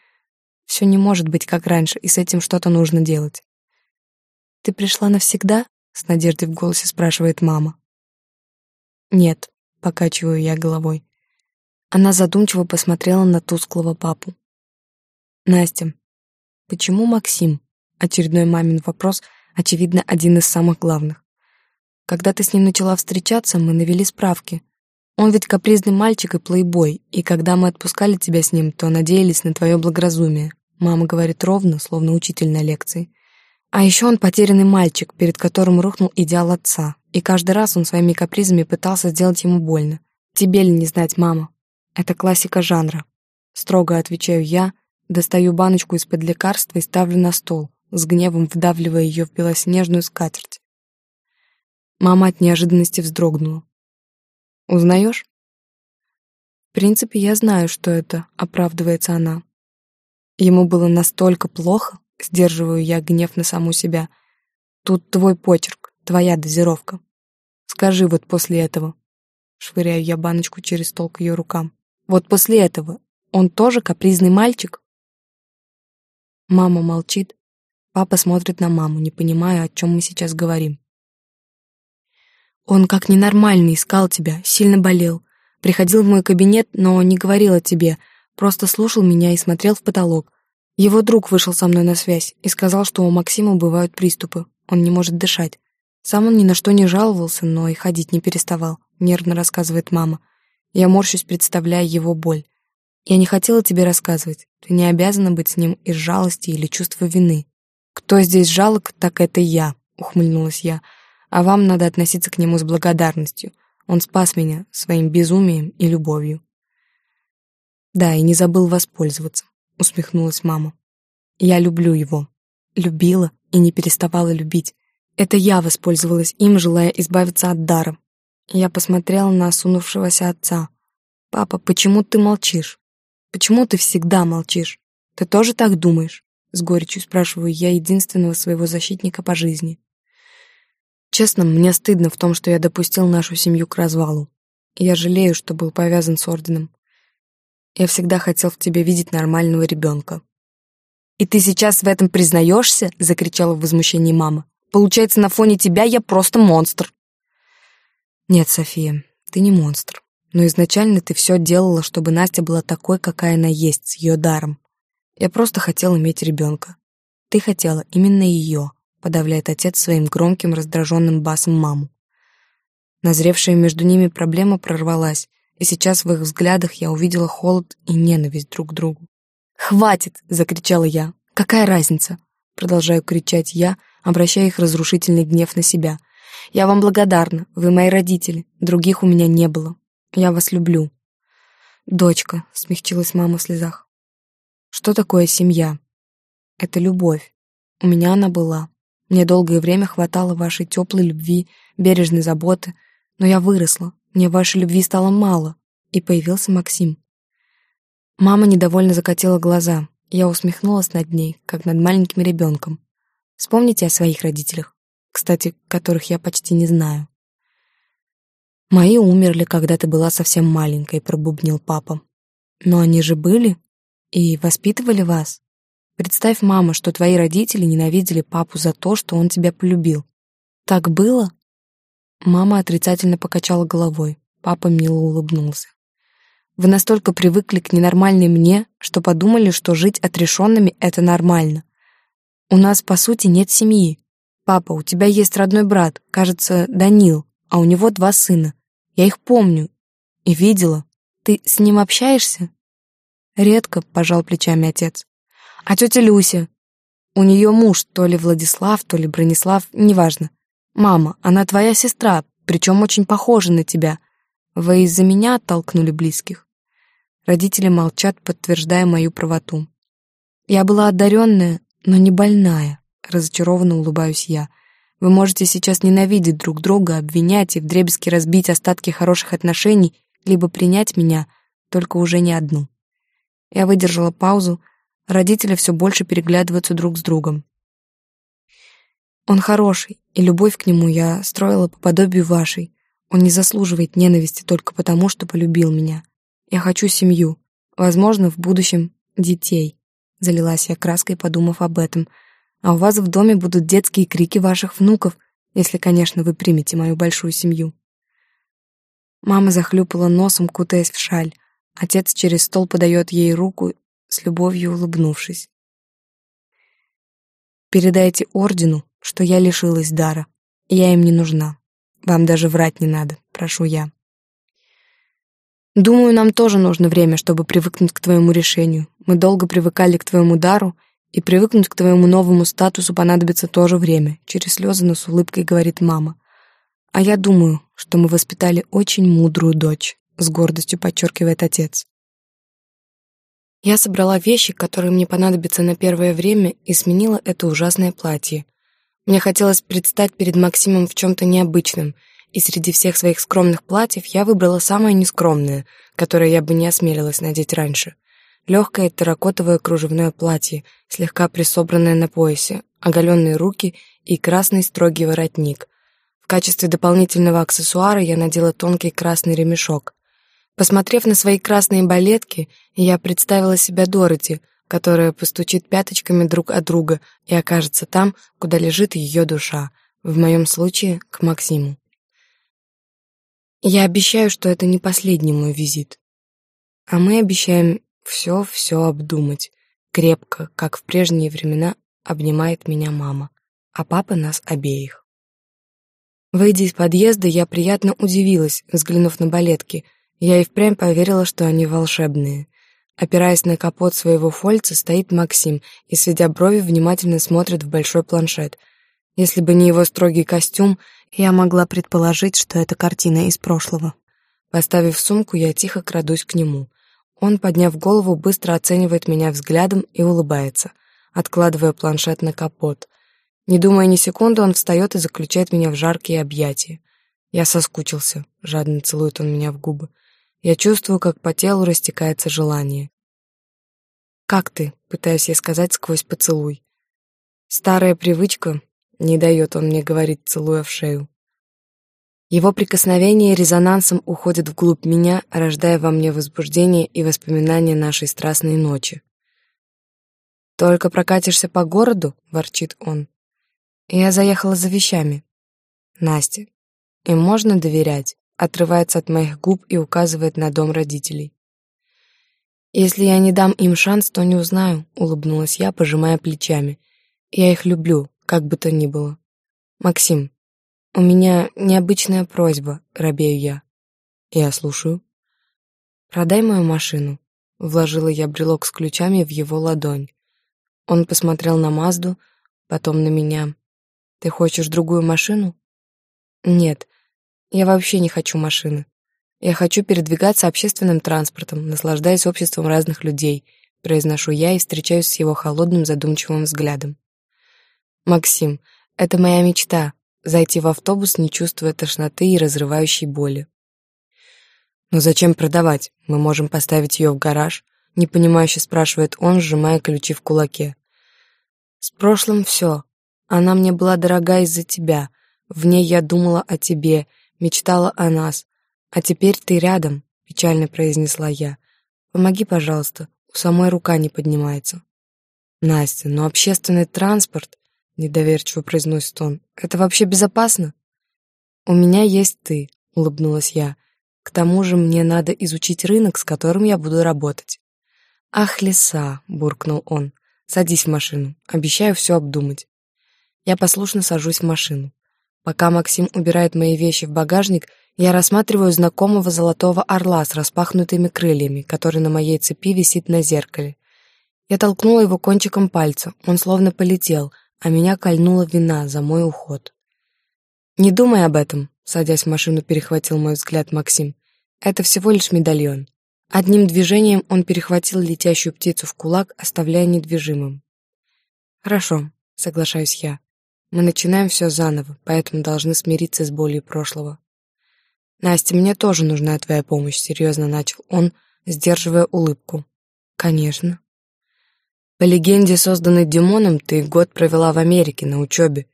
Все не может быть как раньше, и с этим что-то нужно делать. «Ты пришла навсегда?» — с надеждой в голосе спрашивает мама. «Нет», — покачиваю я головой. Она задумчиво посмотрела на тусклого папу. «Настя, почему Максим?» Очередной мамин вопрос, очевидно, один из самых главных. Когда ты с ним начала встречаться, мы навели справки — он ведь капризный мальчик и плейбой, и когда мы отпускали тебя с ним, то надеялись на твое благоразумие. Мама говорит ровно, словно учитель на лекции. А еще он потерянный мальчик, перед которым рухнул идеал отца, и каждый раз он своими капризами пытался сделать ему больно. Тебе ли не знать, мама? Это классика жанра. Строго отвечаю я, достаю баночку из-под лекарства и ставлю на стол, с гневом вдавливая ее в белоснежную скатерть. Мама от неожиданности вздрогнула. Узнаешь? В принципе, я знаю, что это, оправдывается она. Ему было настолько плохо, сдерживаю я гнев на саму себя. Тут твой почерк, твоя дозировка. Скажи вот после этого. Швыряю я баночку через стол к ее рукам. Вот после этого он тоже капризный мальчик? Мама молчит. Папа смотрит на маму, не понимая, о чем мы сейчас говорим. Он как ненормальный искал тебя, сильно болел. Приходил в мой кабинет, но не говорил о тебе, просто слушал меня и смотрел в потолок. Его друг вышел со мной на связь и сказал, что у Максима бывают приступы, он не может дышать. Сам он ни на что не жаловался, но и ходить не переставал, нервно рассказывает мама. Я морщусь, представляя его боль. Я не хотела тебе рассказывать. Ты не обязана быть с ним из жалости или чувства вины. Кто здесь жалок, так это я, ухмыльнулась я а вам надо относиться к нему с благодарностью. Он спас меня своим безумием и любовью. Да, и не забыл воспользоваться, усмехнулась мама. Я люблю его. Любила и не переставала любить. Это я воспользовалась им, желая избавиться от дара. Я посмотрела на осунувшегося отца. «Папа, почему ты молчишь? Почему ты всегда молчишь? Ты тоже так думаешь?» С горечью спрашиваю я единственного своего защитника по жизни. Честно, мне стыдно в том, что я допустил нашу семью к развалу. Я жалею, что был повязан с орденом. Я всегда хотел в тебе видеть нормального ребенка. «И ты сейчас в этом признаешься?» — закричала в возмущении мама. «Получается, на фоне тебя я просто монстр». «Нет, София, ты не монстр. Но изначально ты все делала, чтобы Настя была такой, какая она есть, с ее даром. Я просто хотел иметь ребенка. Ты хотела именно ее подавляет отец своим громким раздраженным басом маму. Назревшая между ними проблема прорвалась, и сейчас в их взглядах я увидела холод и ненависть друг к другу. «Хватит!» — закричала я. «Какая разница?» Продолжаю кричать я, обращая их разрушительный гнев на себя. «Я вам благодарна, вы мои родители, других у меня не было. Я вас люблю». «Дочка», — смягчилась мама в слезах. «Что такое семья?» «Это любовь. У меня она была. Мне долгое время хватало вашей теплой любви, бережной заботы, но я выросла, мне вашей любви стало мало, и появился Максим. Мама недовольно закатила глаза. Я усмехнулась над ней, как над маленьким ребенком. Вспомните о своих родителях, кстати, которых я почти не знаю. Мои умерли, когда ты была совсем маленькой, пробубнил папа. Но они же были и воспитывали вас. Представь, мама, что твои родители ненавидели папу за то, что он тебя полюбил. Так было? Мама отрицательно покачала головой. Папа мило улыбнулся. Вы настолько привыкли к ненормальной мне, что подумали, что жить отрешенными — это нормально. У нас, по сути, нет семьи. Папа, у тебя есть родной брат, кажется, Данил, а у него два сына. Я их помню и видела. Ты с ним общаешься? Редко, пожал плечами отец. А тетя Люся? У нее муж то ли Владислав, то ли Бронислав, неважно. Мама, она твоя сестра, причем очень похожа на тебя. Вы из-за меня оттолкнули близких. Родители молчат, подтверждая мою правоту. Я была одаренная, но не больная, разочарованно улыбаюсь я. Вы можете сейчас ненавидеть друг друга, обвинять и вдребезги разбить остатки хороших отношений, либо принять меня, только уже не одну. Я выдержала паузу, Родители все больше переглядываются друг с другом. Он хороший, и любовь к нему я строила по подобию вашей. Он не заслуживает ненависти только потому, что полюбил меня. Я хочу семью, возможно, в будущем детей. Залилась я краской, подумав об этом. А у вас в доме будут детские крики ваших внуков, если, конечно, вы примете мою большую семью. Мама захлюпала носом, кутаясь в шаль. Отец через стол подает ей руку, с любовью улыбнувшись. Передайте ордену, что я лишилась дара, я им не нужна. Вам даже врать не надо, прошу я. Думаю, нам тоже нужно время, чтобы привыкнуть к твоему решению. Мы долго привыкали к твоему дару, и привыкнуть к твоему новому статусу понадобится тоже время. Через слезы, но с улыбкой говорит мама. А я думаю, что мы воспитали очень мудрую дочь, с гордостью подчеркивает отец. Я собрала вещи, которые мне понадобятся на первое время, и сменила это ужасное платье. Мне хотелось предстать перед Максимом в чем-то необычном, и среди всех своих скромных платьев я выбрала самое нескромное, которое я бы не осмелилась надеть раньше. Легкое терракотовое кружевное платье, слегка присобранное на поясе, оголенные руки и красный строгий воротник. В качестве дополнительного аксессуара я надела тонкий красный ремешок. Посмотрев на свои красные балетки, я представила себя Дороти, которая постучит пяточками друг от друга и окажется там, куда лежит ее душа, в моем случае к Максиму. Я обещаю, что это не последний мой визит. А мы обещаем все-все обдумать, крепко, как в прежние времена обнимает меня мама, а папа нас обеих. Выйдя из подъезда, я приятно удивилась, взглянув на балетки. Я и впрямь поверила, что они волшебные. Опираясь на капот своего фольца, стоит Максим и, сведя брови, внимательно смотрит в большой планшет. Если бы не его строгий костюм, я могла предположить, что это картина из прошлого. Поставив сумку, я тихо крадусь к нему. Он, подняв голову, быстро оценивает меня взглядом и улыбается, откладывая планшет на капот. Не думая ни секунды, он встает и заключает меня в жаркие объятия. Я соскучился, жадно целует он меня в губы. Я чувствую, как по телу растекается желание. «Как ты?» — пытаюсь я сказать сквозь поцелуй. Старая привычка не дает он мне говорить, целуя в шею. Его прикосновение резонансом уходит вглубь меня, рождая во мне возбуждение и воспоминания нашей страстной ночи. «Только прокатишься по городу?» — ворчит он. Я заехала за вещами. Настя. Им можно доверять? Отрывается от моих губ и указывает на дом родителей. Если я не дам им шанс, то не узнаю, улыбнулась я, пожимая плечами. Я их люблю, как бы то ни было. Максим, у меня необычная просьба, робею я. Я слушаю. Продай мою машину. Вложила я брелок с ключами в его ладонь. Он посмотрел на Мазду, потом на меня. Ты хочешь другую машину? Нет, я вообще не хочу машины. Я хочу передвигаться общественным транспортом, наслаждаясь обществом разных людей, произношу я и встречаюсь с его холодным задумчивым взглядом. Максим, это моя мечта — зайти в автобус, не чувствуя тошноты и разрывающей боли. «Но зачем продавать? Мы можем поставить ее в гараж», — непонимающе спрашивает он, сжимая ключи в кулаке. «С прошлым все. Она мне была дорога из-за тебя. В ней я думала о тебе, мечтала о нас. А теперь ты рядом, печально произнесла я. Помоги, пожалуйста. У самой рука не поднимается. Настя, но общественный транспорт, недоверчиво произносит он. Это вообще безопасно? У меня есть ты, улыбнулась я. К тому же мне надо изучить рынок, с которым я буду работать. Ах, лиса, буркнул он. Садись в машину. Обещаю все обдумать. Я послушно сажусь в машину. Пока Максим убирает мои вещи в багажник, я рассматриваю знакомого золотого орла с распахнутыми крыльями, который на моей цепи висит на зеркале. Я толкнула его кончиком пальца, он словно полетел, а меня кольнула вина за мой уход. «Не думай об этом», — садясь в машину, перехватил мой взгляд Максим. «Это всего лишь медальон». Одним движением он перехватил летящую птицу в кулак, оставляя недвижимым. «Хорошо», — соглашаюсь я. Мы начинаем все заново, поэтому должны смириться с болью прошлого. «Настя, мне тоже нужна твоя помощь», — серьезно начал он, сдерживая улыбку. «Конечно». По легенде, созданной Димоном, ты год провела в Америке на учебе.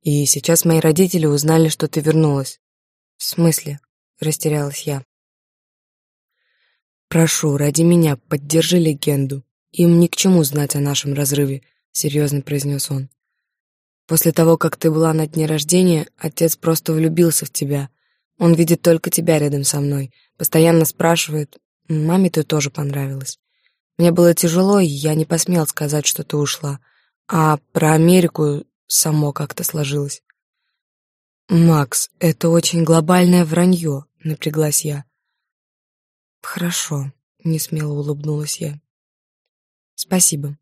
И сейчас мои родители узнали, что ты вернулась. В смысле? Растерялась я. Прошу, ради меня, поддержи легенду. Им ни к чему знать о нашем разрыве, серьезно произнес он. После того, как ты была на дне рождения, отец просто влюбился в тебя. Он видит только тебя рядом со мной. Постоянно спрашивает, маме ты тоже понравилась. Мне было тяжело, и я не посмел сказать, что ты ушла. А про Америку само как-то сложилось. «Макс, это очень глобальное вранье», — напряглась я. «Хорошо», — несмело улыбнулась я. «Спасибо.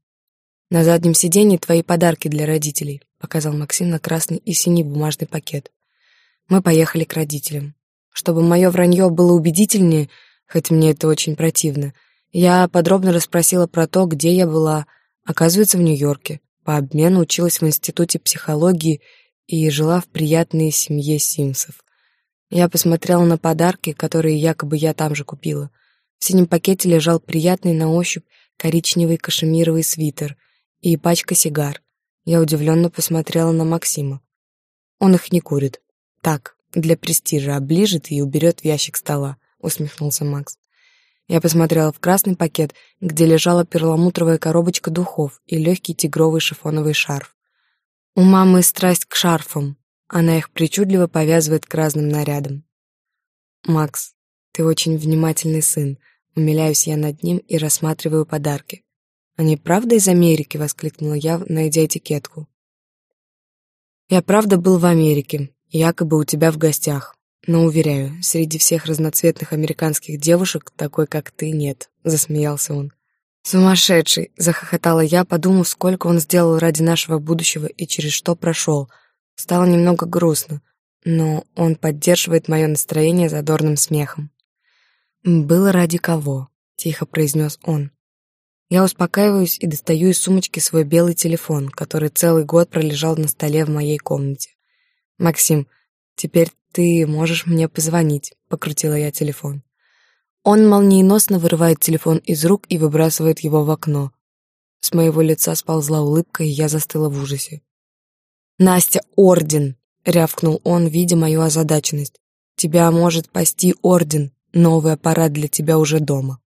На заднем сиденье твои подарки для родителей», — показал Максим на красный и синий бумажный пакет. Мы поехали к родителям. Чтобы мое вранье было убедительнее, хоть мне это очень противно, я подробно расспросила про то, где я была. Оказывается, в Нью-Йорке. По обмену училась в Институте психологии и жила в приятной семье Симсов. Я посмотрела на подарки, которые якобы я там же купила. В синем пакете лежал приятный на ощупь коричневый кашемировый свитер и пачка сигар. Я удивленно посмотрела на Максима. Он их не курит. Так, для престижа оближет и уберет в ящик стола, усмехнулся Макс. Я посмотрела в красный пакет, где лежала перламутровая коробочка духов и легкий тигровый шифоновый шарф. У мамы страсть к шарфам. Она их причудливо повязывает к разным нарядам. «Макс, ты очень внимательный сын», — умиляюсь я над ним и рассматриваю подарки. «Они правда из Америки?» — воскликнула я, найдя этикетку. «Я правда был в Америке, якобы у тебя в гостях. Но, уверяю, среди всех разноцветных американских девушек такой, как ты, нет», — засмеялся он. «Сумасшедший!» — захохотала я, подумав, сколько он сделал ради нашего будущего и через что прошел. Стало немного грустно, но он поддерживает мое настроение задорным смехом. «Было ради кого?» — тихо произнес он. Я успокаиваюсь и достаю из сумочки свой белый телефон, который целый год пролежал на столе в моей комнате. «Максим, теперь ты можешь мне позвонить», — покрутила я телефон. Он молниеносно вырывает телефон из рук и выбрасывает его в окно. С моего лица сползла улыбка, и я застыла в ужасе. «Настя, орден!» — рявкнул он, видя мою озадаченность. «Тебя может пасти орден, новый аппарат для тебя уже дома».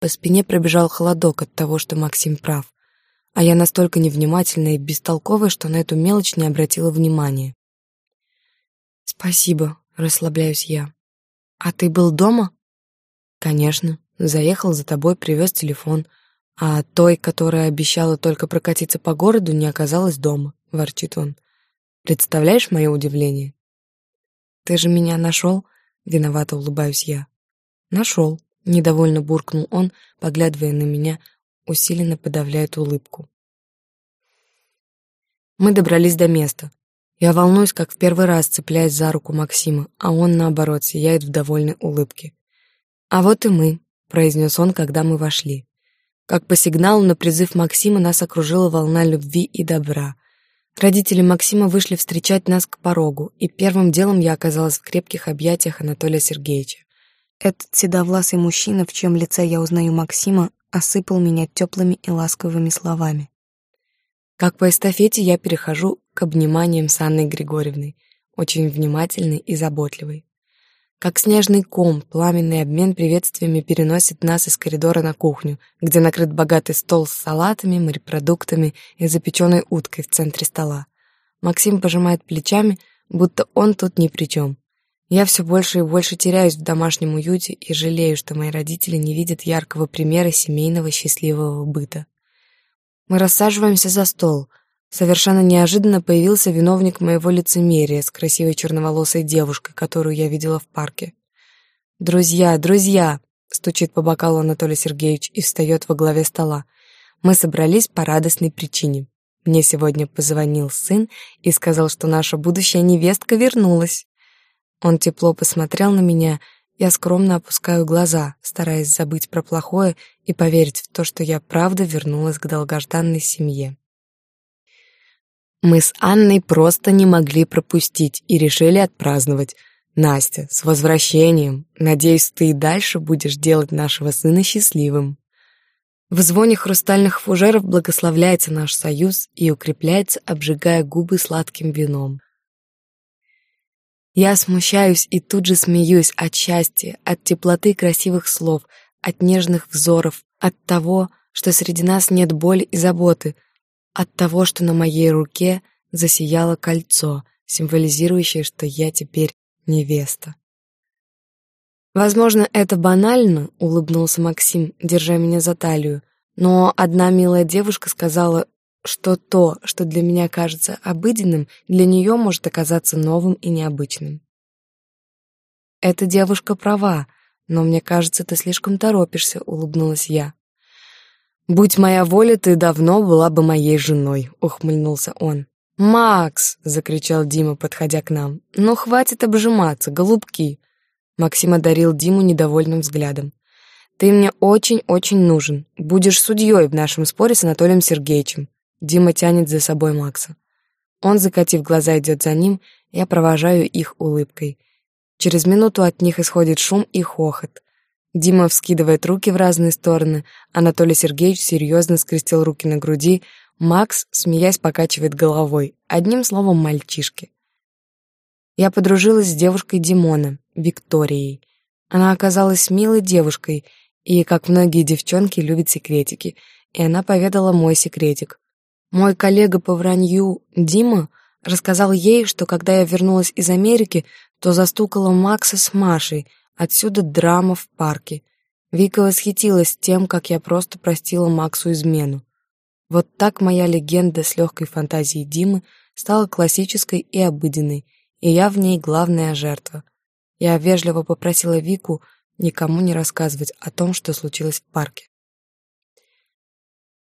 По спине пробежал холодок от того, что Максим прав, а я настолько невнимательная и бестолковая, что на эту мелочь не обратила внимания. «Спасибо», — расслабляюсь я. «А ты был дома?» «Конечно. Заехал за тобой, привез телефон. А той, которая обещала только прокатиться по городу, не оказалась дома», — ворчит он. «Представляешь мое удивление?» «Ты же меня нашел?» — виновато улыбаюсь я. «Нашел», — недовольно буркнул он, поглядывая на меня, усиленно подавляет улыбку. Мы добрались до места. Я волнуюсь, как в первый раз цепляясь за руку Максима, а он, наоборот, сияет в довольной улыбке. «А вот и мы», — произнес он, когда мы вошли. Как по сигналу на призыв Максима нас окружила волна любви и добра. Родители Максима вышли встречать нас к порогу, и первым делом я оказалась в крепких объятиях Анатолия Сергеевича. Этот седовласый мужчина, в чьем лице я узнаю Максима, осыпал меня теплыми и ласковыми словами. Как по эстафете я перехожу к обниманиям с Анной Григорьевной, очень внимательной и заботливой. Как снежный ком, пламенный обмен приветствиями переносит нас из коридора на кухню, где накрыт богатый стол с салатами, морепродуктами и запеченной уткой в центре стола. Максим пожимает плечами, будто он тут ни при чем. Я все больше и больше теряюсь в домашнем уюте и жалею, что мои родители не видят яркого примера семейного счастливого быта. Мы рассаживаемся за стол. Совершенно неожиданно появился виновник моего лицемерия с красивой черноволосой девушкой, которую я видела в парке. «Друзья, друзья!» — стучит по бокалу Анатолий Сергеевич и встает во главе стола. «Мы собрались по радостной причине. Мне сегодня позвонил сын и сказал, что наша будущая невестка вернулась. Он тепло посмотрел на меня я скромно опускаю глаза, стараясь забыть про плохое и поверить в то, что я правда вернулась к долгожданной семье. Мы с Анной просто не могли пропустить и решили отпраздновать. Настя, с возвращением. Надеюсь, ты и дальше будешь делать нашего сына счастливым. В звоне хрустальных фужеров благословляется наш союз и укрепляется, обжигая губы сладким вином. Я смущаюсь и тут же смеюсь от счастья, от теплоты красивых слов, от нежных взоров, от того, что среди нас нет боли и заботы, от того, что на моей руке засияло кольцо, символизирующее, что я теперь невеста. Возможно, это банально, улыбнулся Максим, держа меня за талию, но одна милая девушка сказала, что то, что для меня кажется обыденным, для нее может оказаться новым и необычным. Эта девушка права, но мне кажется, ты слишком торопишься, улыбнулась я. Будь моя воля, ты давно была бы моей женой, ухмыльнулся он. Макс, закричал Дима, подходя к нам. Ну хватит обжиматься, голубки. Максим одарил Диму недовольным взглядом. Ты мне очень-очень нужен. Будешь судьей в нашем споре с Анатолием Сергеевичем. Дима тянет за собой Макса. Он, закатив глаза, идет за ним, я провожаю их улыбкой. Через минуту от них исходит шум и хохот. Дима вскидывает руки в разные стороны, Анатолий Сергеевич серьезно скрестил руки на груди, Макс, смеясь, покачивает головой. Одним словом, мальчишки. Я подружилась с девушкой Димона, Викторией. Она оказалась милой девушкой и, как многие девчонки, любит секретики, и она поведала мой секретик. Мой коллега по вранью Дима рассказал ей, что когда я вернулась из Америки, то застукала Макса с Машей, отсюда драма в парке. Вика восхитилась тем, как я просто простила Максу измену. Вот так моя легенда с легкой фантазией Димы стала классической и обыденной, и я в ней главная жертва. Я вежливо попросила Вику никому не рассказывать о том, что случилось в парке.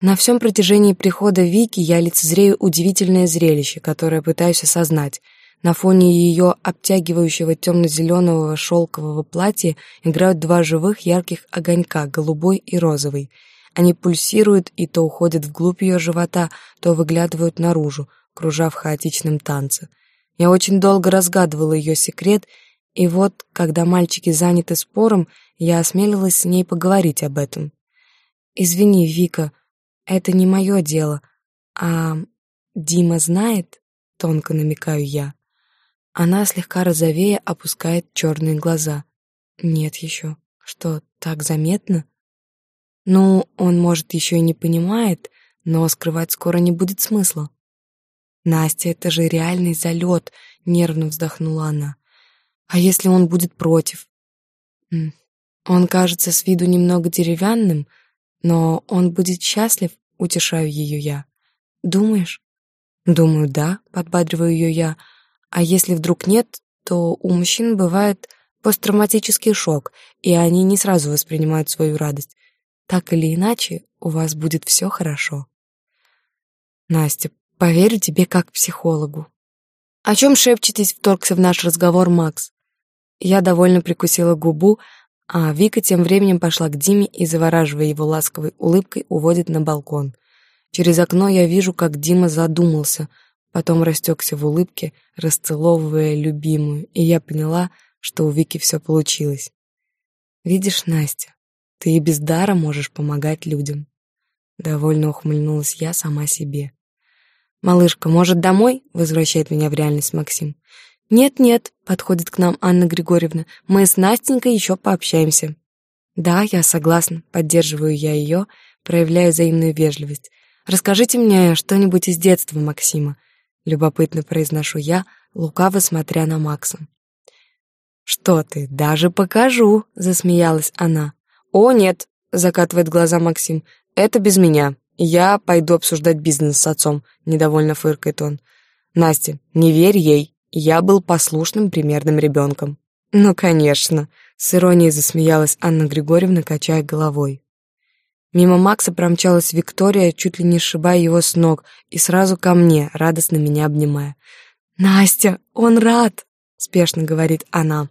На всем протяжении прихода Вики я лицезрею удивительное зрелище, которое пытаюсь осознать. На фоне ее обтягивающего темно-зеленого шелкового платья играют два живых ярких огонька, голубой и розовый. Они пульсируют и то уходят вглубь ее живота, то выглядывают наружу, кружа в хаотичном танце. Я очень долго разгадывала ее секрет, и вот, когда мальчики заняты спором, я осмелилась с ней поговорить об этом. «Извини, Вика», это не мое дело. А Дима знает? Тонко намекаю я. Она слегка розовее опускает черные глаза. Нет еще. Что, так заметно? Ну, он, может, еще и не понимает, но скрывать скоро не будет смысла. Настя, это же реальный залет, нервно вздохнула она. А если он будет против? Он кажется с виду немного деревянным, но он будет счастлив, утешаю ее я. Думаешь? Думаю, да, подбадриваю ее я. А если вдруг нет, то у мужчин бывает посттравматический шок, и они не сразу воспринимают свою радость. Так или иначе, у вас будет все хорошо. Настя, поверю тебе как психологу. О чем шепчетесь, вторгся в наш разговор Макс. Я довольно прикусила губу, а Вика тем временем пошла к Диме и, завораживая его ласковой улыбкой, уводит на балкон. Через окно я вижу, как Дима задумался, потом растекся в улыбке, расцеловывая любимую, и я поняла, что у Вики все получилось. «Видишь, Настя, ты и без дара можешь помогать людям». Довольно ухмыльнулась я сама себе. «Малышка, может, домой?» — возвращает меня в реальность Максим. «Нет-нет», — подходит к нам Анна Григорьевна, «мы с Настенькой еще пообщаемся». «Да, я согласна», — поддерживаю я ее, проявляю взаимную вежливость. «Расскажите мне что-нибудь из детства Максима», — любопытно произношу я, лукаво смотря на Макса. «Что ты, даже покажу», — засмеялась она. «О, нет», — закатывает глаза Максим, — «это без меня. Я пойду обсуждать бизнес с отцом», — недовольно фыркает он. «Настя, не верь ей», я был послушным примерным ребенком. Ну, конечно, с иронией засмеялась Анна Григорьевна, качая головой. Мимо Макса промчалась Виктория, чуть ли не сшибая его с ног, и сразу ко мне, радостно меня обнимая. «Настя, он рад!» — спешно говорит она.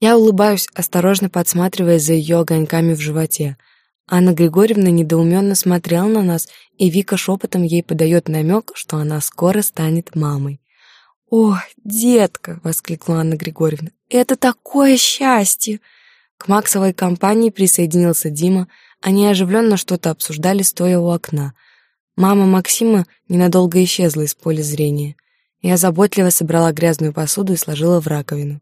Я улыбаюсь, осторожно подсматривая за ее огоньками в животе. Анна Григорьевна недоуменно смотрела на нас, и Вика шепотом ей подает намек, что она скоро станет мамой. «О, детка!» — воскликнула Анна Григорьевна. «Это такое счастье!» К Максовой компании присоединился Дима. Они оживленно что-то обсуждали, стоя у окна. Мама Максима ненадолго исчезла из поля зрения. Я заботливо собрала грязную посуду и сложила в раковину.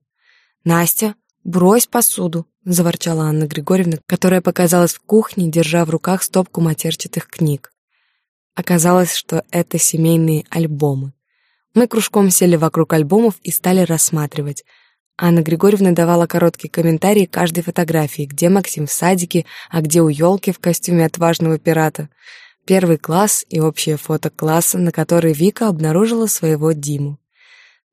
«Настя, брось посуду!» — заворчала Анна Григорьевна, которая показалась в кухне, держа в руках стопку матерчатых книг. Оказалось, что это семейные альбомы. Мы кружком сели вокруг альбомов и стали рассматривать. Анна Григорьевна давала короткие комментарии каждой фотографии, где Максим в садике, а где у елки в костюме отважного пирата. Первый класс и общее фото класса, на которой Вика обнаружила своего Диму.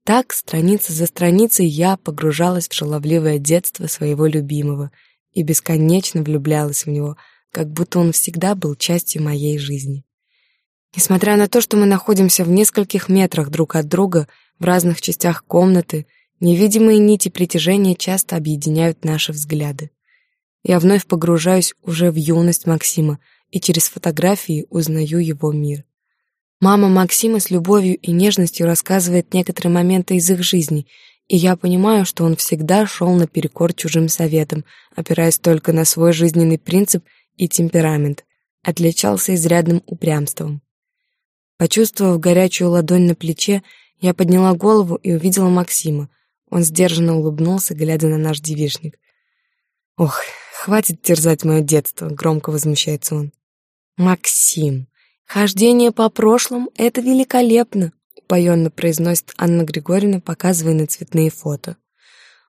Так, страница за страницей, я погружалась в шаловливое детство своего любимого и бесконечно влюблялась в него, как будто он всегда был частью моей жизни. Несмотря на то, что мы находимся в нескольких метрах друг от друга, в разных частях комнаты, невидимые нити притяжения часто объединяют наши взгляды. Я вновь погружаюсь уже в юность Максима и через фотографии узнаю его мир. Мама Максима с любовью и нежностью рассказывает некоторые моменты из их жизни, и я понимаю, что он всегда шел наперекор чужим советам, опираясь только на свой жизненный принцип и темперамент, отличался изрядным упрямством. Почувствовав горячую ладонь на плече, я подняла голову и увидела Максима. Он сдержанно улыбнулся, глядя на наш девишник. «Ох, хватит терзать мое детство», — громко возмущается он. «Максим, «Хождение по прошлому — это великолепно», — упоенно произносит Анна Григорьевна, показывая на цветные фото.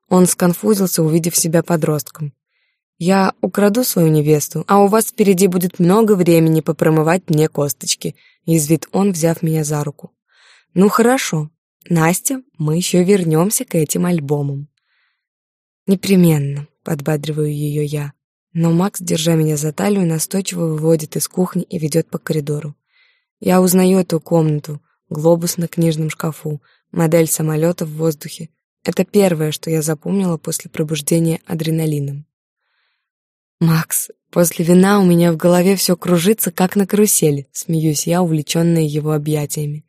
Он сконфузился, увидев себя подростком. «Я украду свою невесту, а у вас впереди будет много времени попромывать мне косточки», — язвит он, взяв меня за руку. «Ну хорошо, Настя, мы еще вернемся к этим альбомам». «Непременно», — подбадриваю ее я. Но Макс, держа меня за талию, настойчиво выводит из кухни и ведет по коридору. Я узнаю эту комнату, глобус на книжном шкафу, модель самолета в воздухе. Это первое, что я запомнила после пробуждения адреналином. «Макс, после вина у меня в голове все кружится, как на карусели», смеюсь я, увлеченная его объятиями.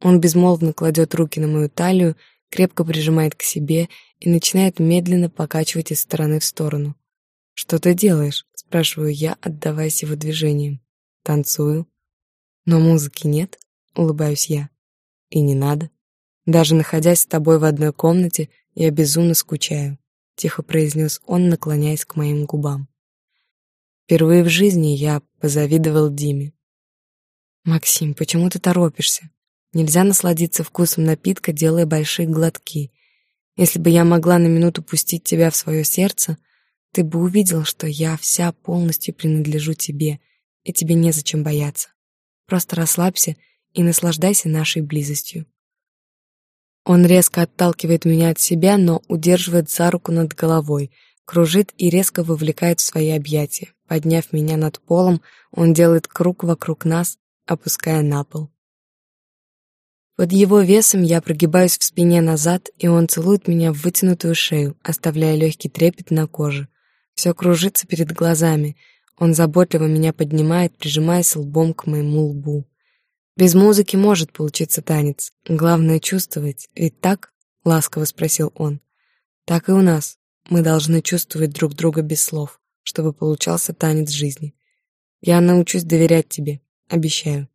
Он безмолвно кладет руки на мою талию, крепко прижимает к себе и начинает медленно покачивать из стороны в сторону. «Что ты делаешь?» — спрашиваю я, отдаваясь его движениям. «Танцую». «Но музыки нет», — улыбаюсь я. «И не надо. Даже находясь с тобой в одной комнате, я безумно скучаю», — тихо произнес он, наклоняясь к моим губам. Впервые в жизни я позавидовал Диме. «Максим, почему ты торопишься? Нельзя насладиться вкусом напитка, делая большие глотки. Если бы я могла на минуту пустить тебя в свое сердце, ты бы увидел, что я вся полностью принадлежу тебе, и тебе незачем бояться. Просто расслабься и наслаждайся нашей близостью. Он резко отталкивает меня от себя, но удерживает за руку над головой, кружит и резко вовлекает в свои объятия. Подняв меня над полом, он делает круг вокруг нас, опуская на пол. Под его весом я прогибаюсь в спине назад, и он целует меня в вытянутую шею, оставляя легкий трепет на коже. Все кружится перед глазами. Он заботливо меня поднимает, прижимаясь лбом к моему лбу. Без музыки может получиться танец. Главное чувствовать. Ведь так? Ласково спросил он. Так и у нас. Мы должны чувствовать друг друга без слов, чтобы получался танец жизни. Я научусь доверять тебе, обещаю.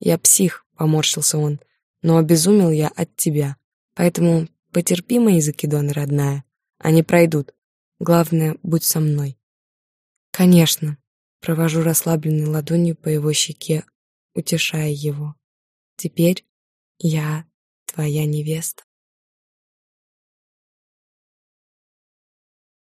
Я псих, поморщился он, но обезумел я от тебя. Поэтому потерпи мои закидоны, родная. Они пройдут. Главное, будь со мной. Конечно. Провожу расслабленной ладонью по его щеке, утешая его. Теперь я твоя невеста.